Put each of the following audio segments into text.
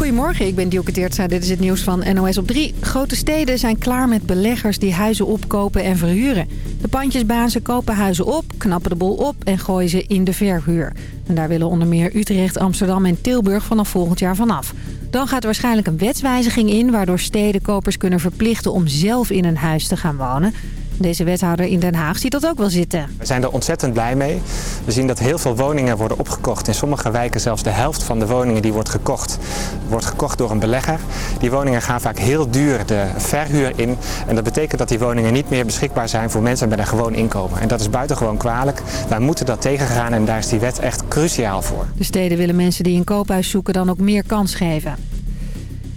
Goedemorgen, ik ben Dielke Teertstra. Dit is het nieuws van NOS op 3. Grote steden zijn klaar met beleggers die huizen opkopen en verhuren. De pandjesbazen kopen huizen op, knappen de bol op en gooien ze in de verhuur. En daar willen onder meer Utrecht, Amsterdam en Tilburg vanaf volgend jaar vanaf. Dan gaat er waarschijnlijk een wetswijziging in... waardoor stedenkopers kunnen verplichten om zelf in een huis te gaan wonen. Deze wethouder in Den Haag ziet dat ook wel zitten. We zijn er ontzettend blij mee. We zien dat heel veel woningen worden opgekocht. In sommige wijken zelfs de helft van de woningen die wordt gekocht, wordt gekocht door een belegger. Die woningen gaan vaak heel duur de verhuur in. En dat betekent dat die woningen niet meer beschikbaar zijn voor mensen met een gewoon inkomen. En dat is buitengewoon kwalijk. Wij moeten dat tegengaan en daar is die wet echt cruciaal voor. De steden willen mensen die een koophuis zoeken dan ook meer kans geven.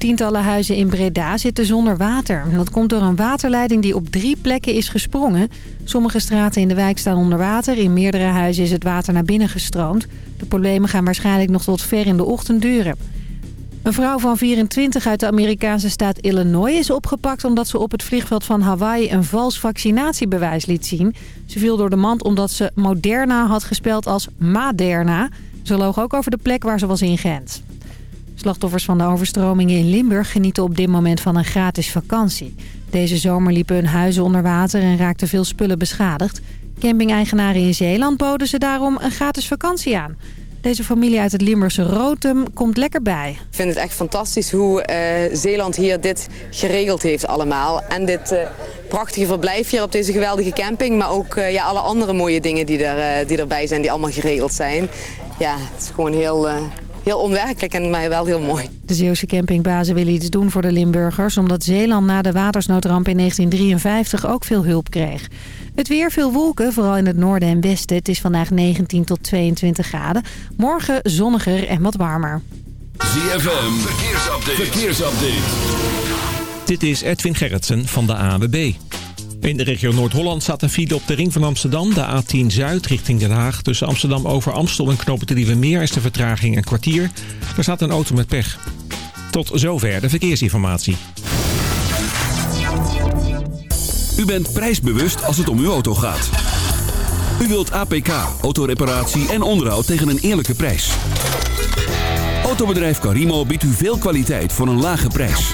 Tientallen huizen in Breda zitten zonder water. Dat komt door een waterleiding die op drie plekken is gesprongen. Sommige straten in de wijk staan onder water. In meerdere huizen is het water naar binnen gestroomd. De problemen gaan waarschijnlijk nog tot ver in de ochtend duren. Een vrouw van 24 uit de Amerikaanse staat Illinois is opgepakt... omdat ze op het vliegveld van Hawaii een vals vaccinatiebewijs liet zien. Ze viel door de mand omdat ze Moderna had gespeld als Maderna. Ze loog ook over de plek waar ze was ingeënt. Slachtoffers van de overstromingen in Limburg genieten op dit moment van een gratis vakantie. Deze zomer liepen hun huizen onder water en raakten veel spullen beschadigd. Camping-eigenaren in Zeeland boden ze daarom een gratis vakantie aan. Deze familie uit het Limburgse Rotem komt lekker bij. Ik vind het echt fantastisch hoe uh, Zeeland hier dit geregeld heeft allemaal. En dit uh, prachtige verblijf hier op deze geweldige camping. Maar ook uh, ja, alle andere mooie dingen die, er, die erbij zijn, die allemaal geregeld zijn. Ja, het is gewoon heel, heel onwerkelijk en mij wel heel mooi. De Zeeuwse campingbazen willen iets doen voor de Limburgers... omdat Zeeland na de watersnoodramp in 1953 ook veel hulp kreeg. Het weer, veel wolken, vooral in het noorden en westen. Het is vandaag 19 tot 22 graden. Morgen zonniger en wat warmer. ZFM, verkeersupdate. verkeersupdate. Dit is Edwin Gerritsen van de AWB. In de regio Noord-Holland staat een file op de ring van Amsterdam, de A10 Zuid richting Den Haag. Tussen Amsterdam over Amstel en Knopen Meer is de vertraging een kwartier. Er staat een auto met pech. Tot zover de verkeersinformatie. U bent prijsbewust als het om uw auto gaat. U wilt APK, autoreparatie en onderhoud tegen een eerlijke prijs. Autobedrijf Carimo biedt u veel kwaliteit voor een lage prijs.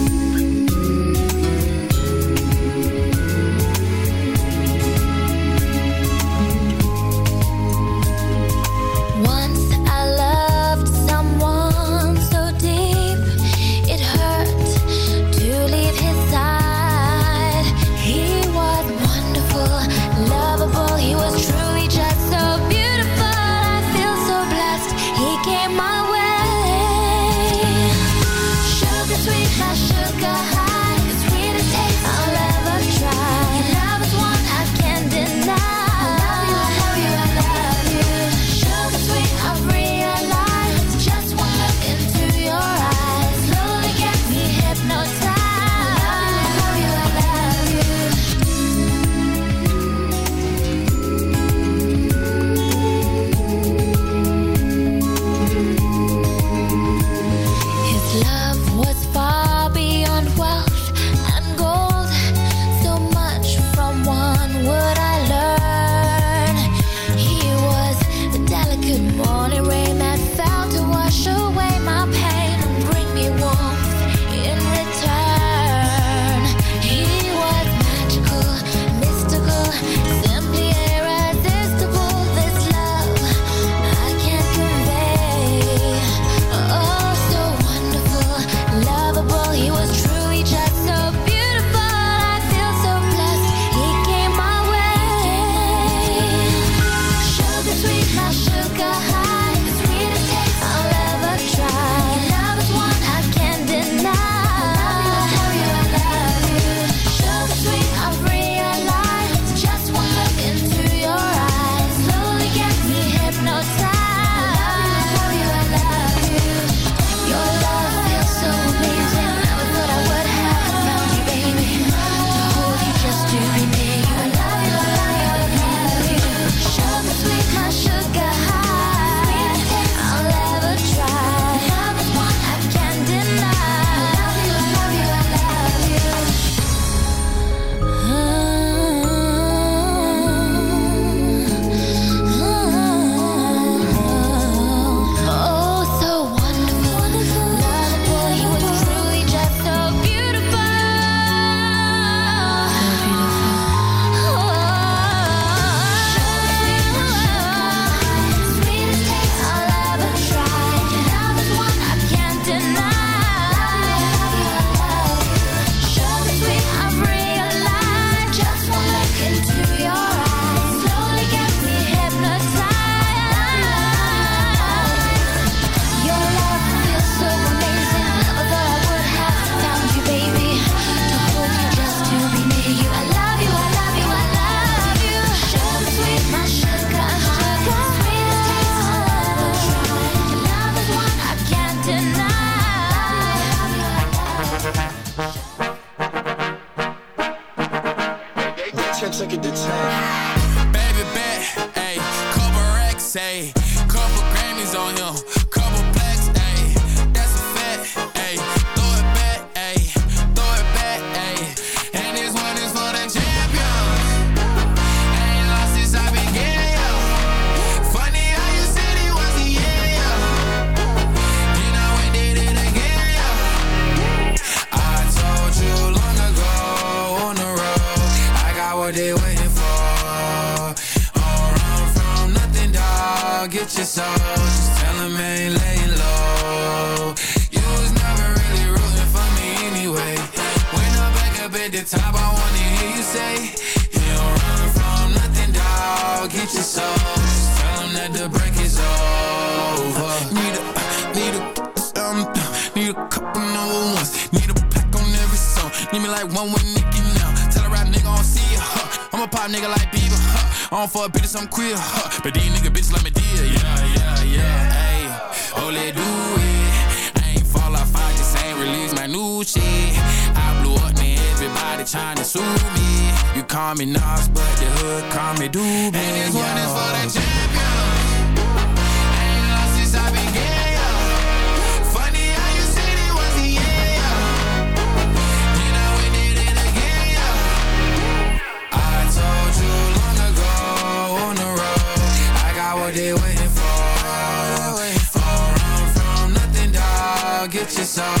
The top, I wanna hear you say, You don't run from nothing, dog. Get your soul, just tell 'em that the break is over. Need a, need a, um, need a couple number ones. Need a pack on every song. Need me like one with Nicky now. Tell a rap nigga I don't see ya. Huh. I'm a pop nigga like Bieber. Huh. I don't fuck bitches, I'm queer. Huh. But these nigga bitches like me dear. Yeah, yeah, yeah. Hey, oh, do it. I ain't fall off, I just ain't release my new shit. I blew up, man. Everybody tryna sue me. You call me Nas, but the hood call me Doobie. And this one is for the champion. Ain't lost since I began, yo. Funny how you said it was the end, yo. Then I went did it again, yo. I told you long ago on the road, I got what they waiting for. Don't run from nothing, dog. Get your soul,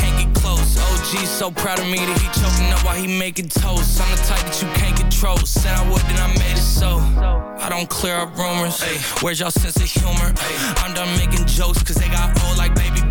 can't. OG so proud of me that he choking up while he making toast. I'm the type that you can't control. Said I would, then I made it so. I don't clear up rumors. Where's y'all sense of humor? I'm done making jokes, cause they got old like baby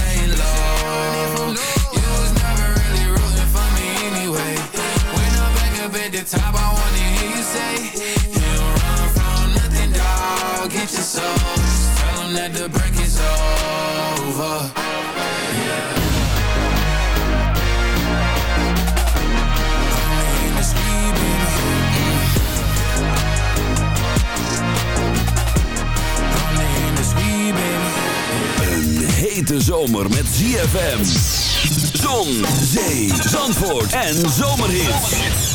the I wanna hear you say, You don't the break is over. Hete zomer met ZFM. Zon, zee, zandvoort en zomerhit.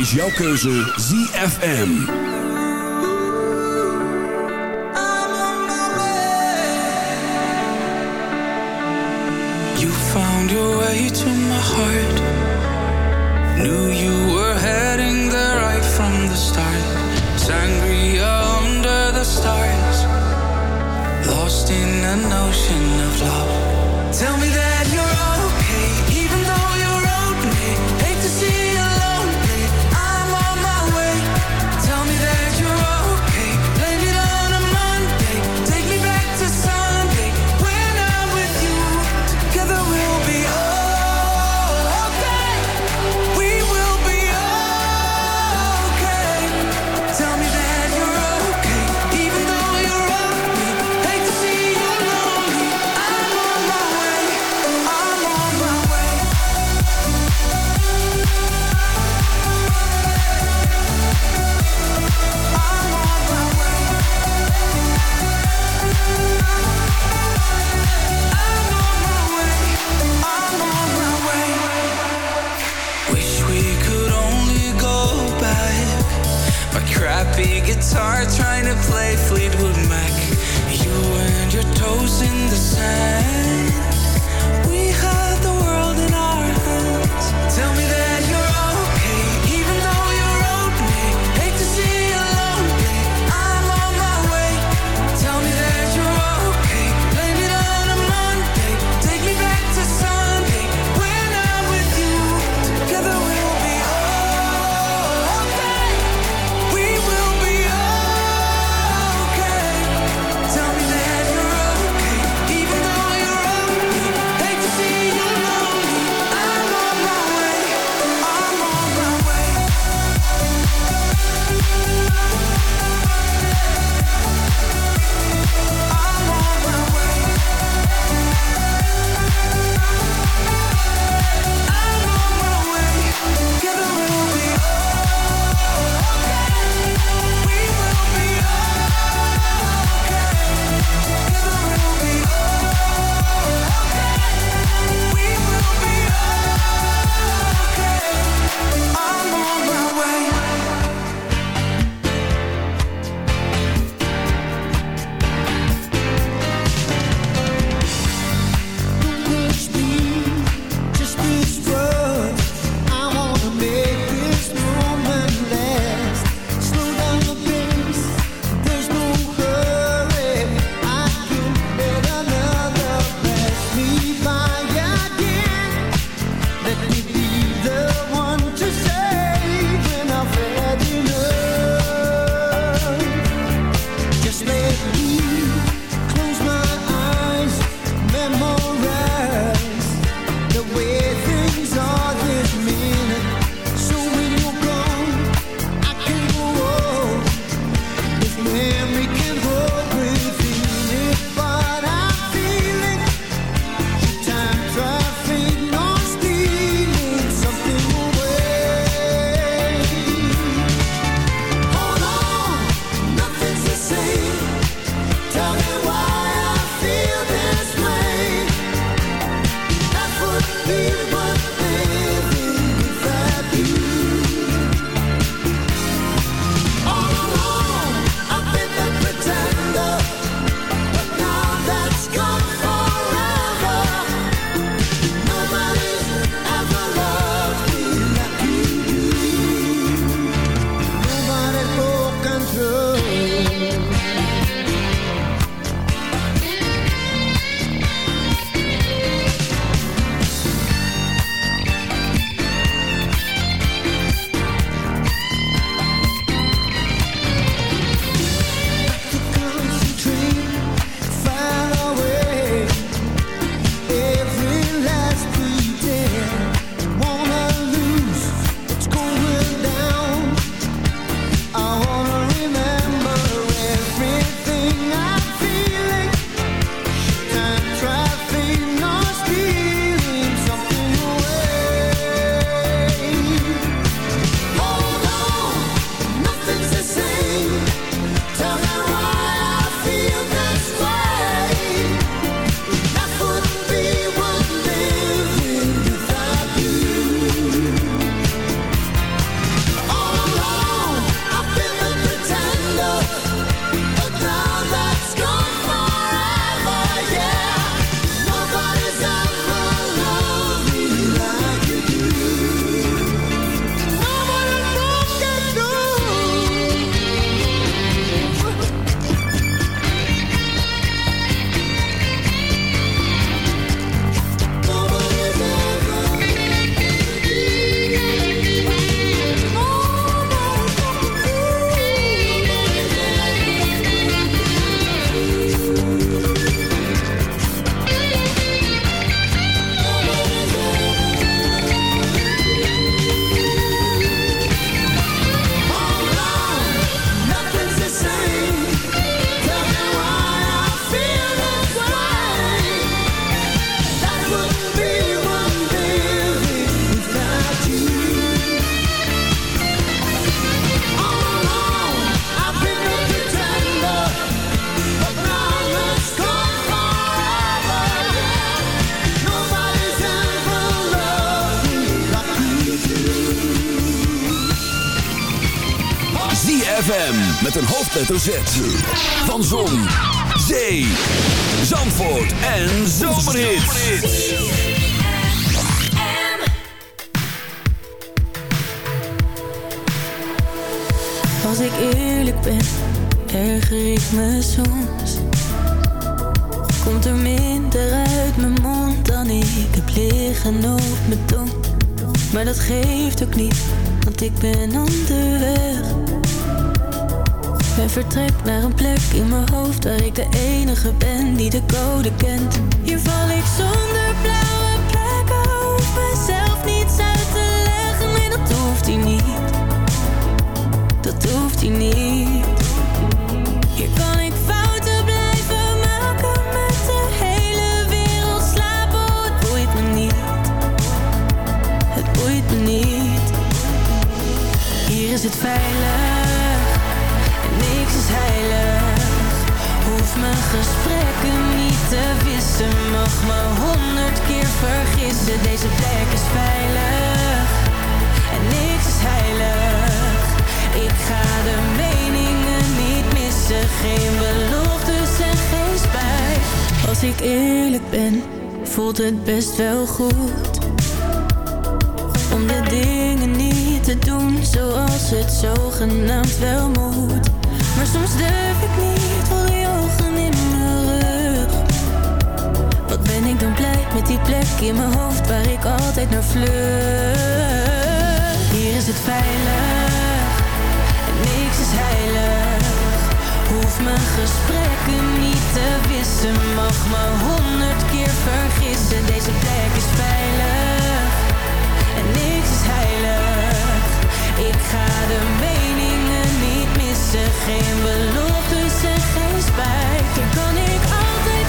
Is jouw keuze ZFM. Hoofdletter Z. Van Zon, Zee, Zandvoort en Zomerhits. Als ik eerlijk ben, erger ik me soms. Komt er minder uit mijn mond dan ik heb liggen op mijn tong. Maar dat geeft ook niet, want ik ben onderweg. En vertrek naar een plek in mijn hoofd waar ik de enige ben die de code kent. Hier val ik zonder blauwe plekken, hoef mezelf niets uit te leggen. Nee, dat hoeft hij niet dat hoeft hij niet. Het best wel goed. Om de dingen niet te doen zoals het zogenaamd wel moet. Maar soms durf ik niet, voel die ogen in mijn rug. Wat ben ik dan blij met die plek in mijn hoofd waar ik altijd naar vlucht. Hier is het veilig mijn gesprekken niet te wissen. Mag me honderd keer vergissen. Deze plek is veilig. En niks is heilig. Ik ga de meningen niet missen. Geen beloftes en geen spijt. Hier kan ik altijd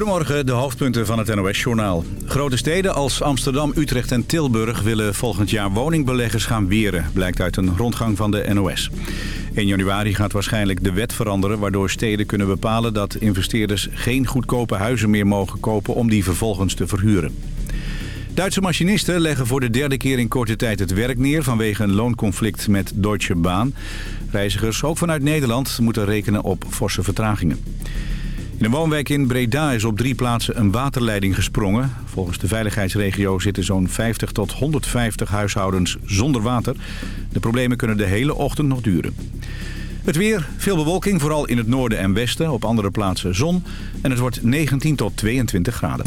Goedemorgen, de hoofdpunten van het NOS-journaal. Grote steden als Amsterdam, Utrecht en Tilburg willen volgend jaar woningbeleggers gaan weren, blijkt uit een rondgang van de NOS. 1 januari gaat waarschijnlijk de wet veranderen, waardoor steden kunnen bepalen dat investeerders geen goedkope huizen meer mogen kopen om die vervolgens te verhuren. Duitse machinisten leggen voor de derde keer in korte tijd het werk neer vanwege een loonconflict met Deutsche Bahn. Reizigers, ook vanuit Nederland, moeten rekenen op forse vertragingen. In een woonwijk in Breda is op drie plaatsen een waterleiding gesprongen. Volgens de veiligheidsregio zitten zo'n 50 tot 150 huishoudens zonder water. De problemen kunnen de hele ochtend nog duren. Het weer, veel bewolking, vooral in het noorden en westen. Op andere plaatsen zon. En het wordt 19 tot 22 graden.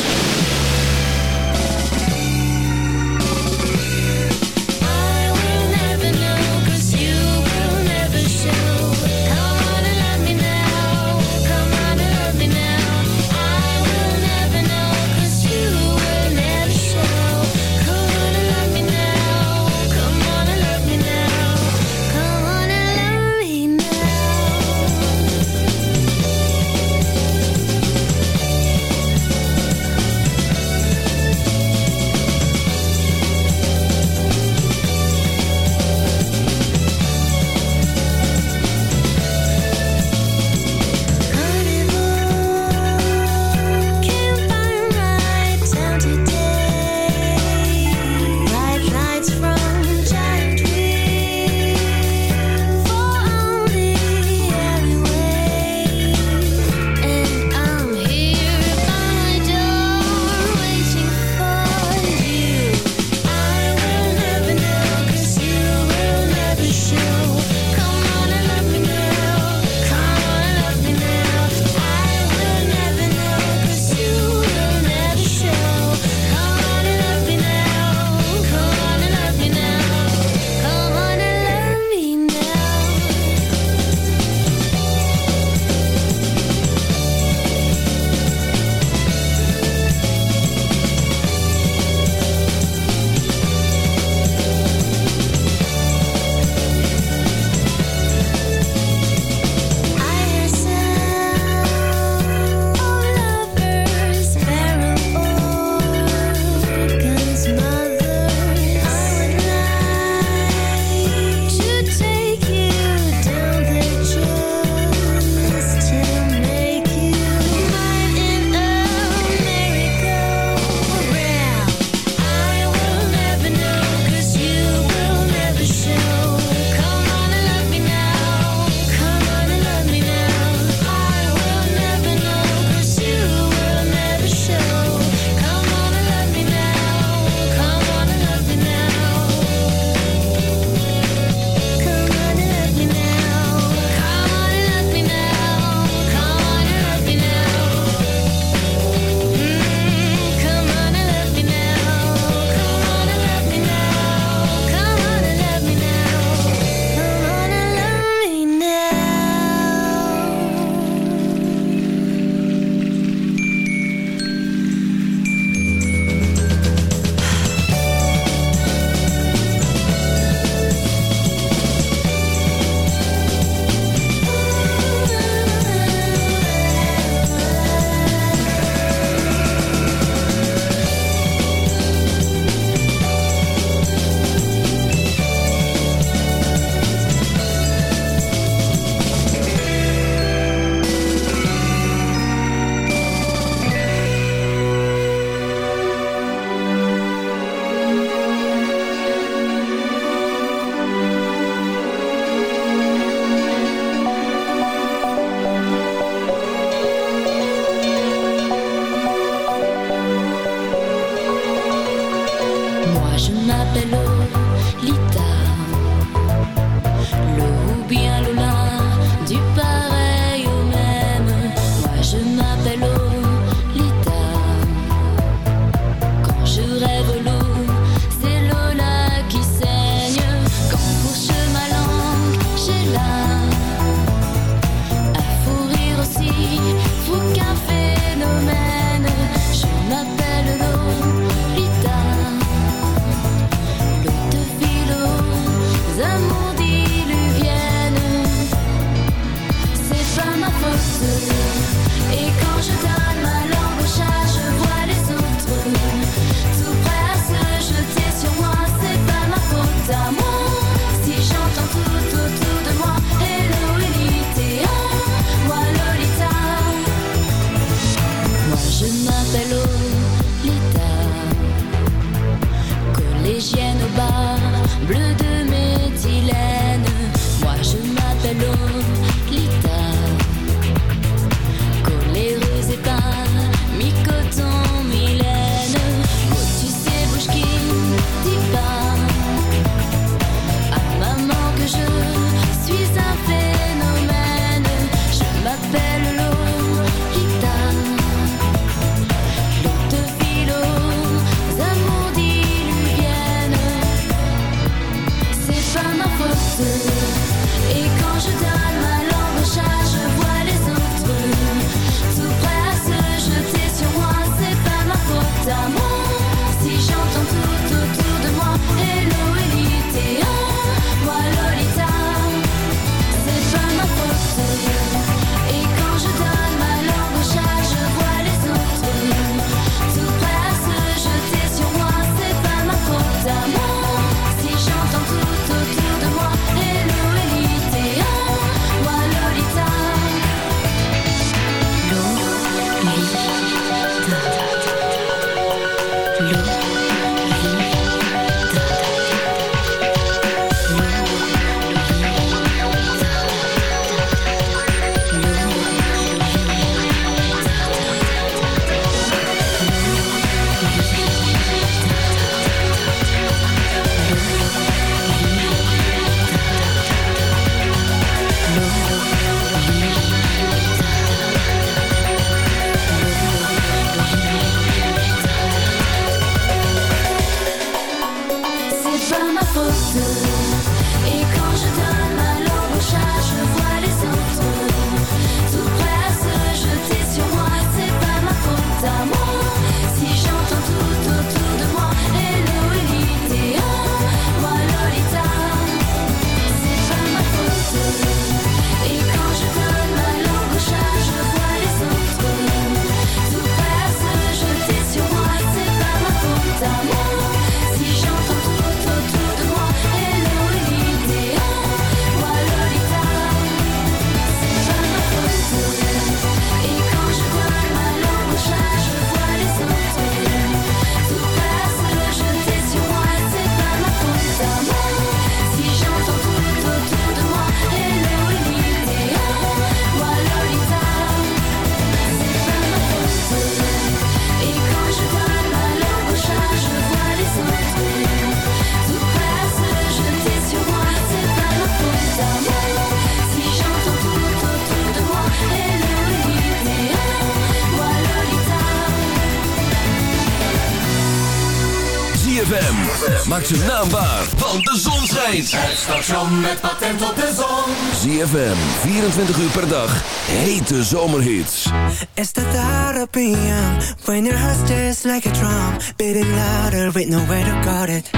station met patent op de zon. ZFM, 24 uur per dag, hete zomerhits. It's the thought of PM, when your heart's just like a drum. Beating louder with nowhere to guard it.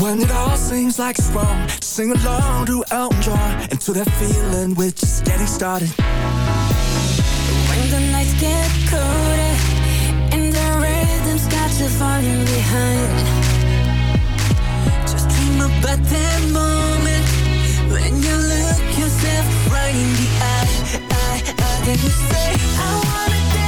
When it all seems like it's wrong, sing along to Elton John. And to that feeling, we're just getting started. When the nights get colder, and the rhythm's got you falling behind. But that moment when you look yourself right in the eye, you say I wanna dance.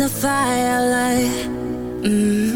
the firelight. Mm.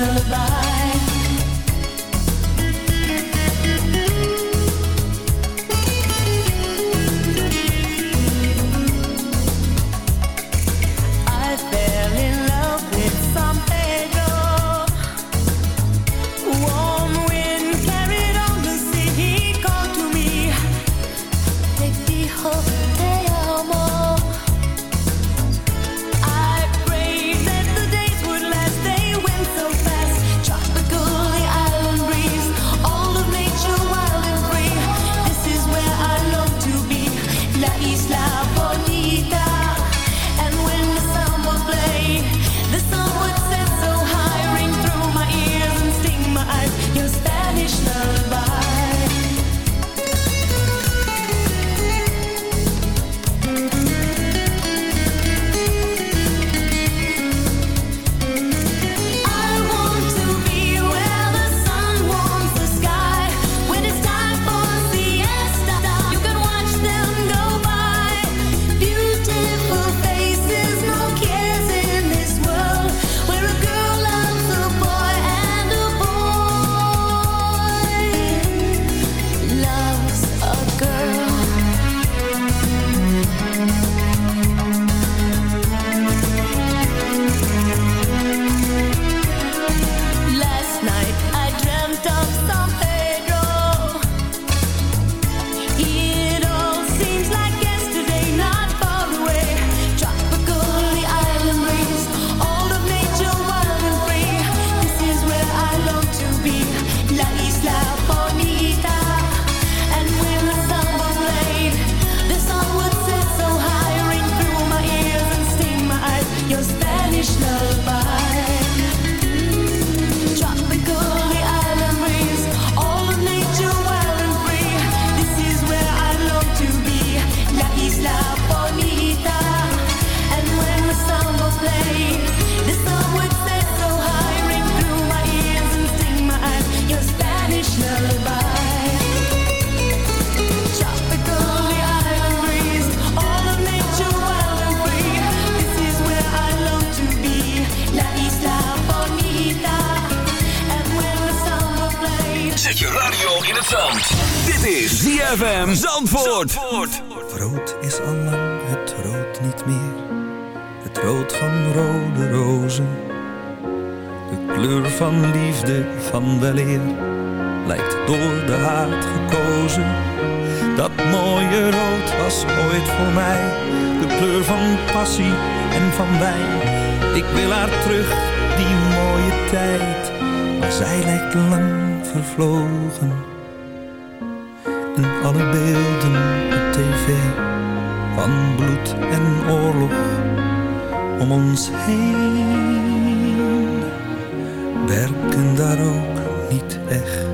Lullaby. Was ooit voor mij de kleur van passie en van wijn. Ik wil haar terug, die mooie tijd. Maar zij lijkt lang vervlogen. En alle beelden op tv van bloed en oorlog om ons heen werken daar ook niet echt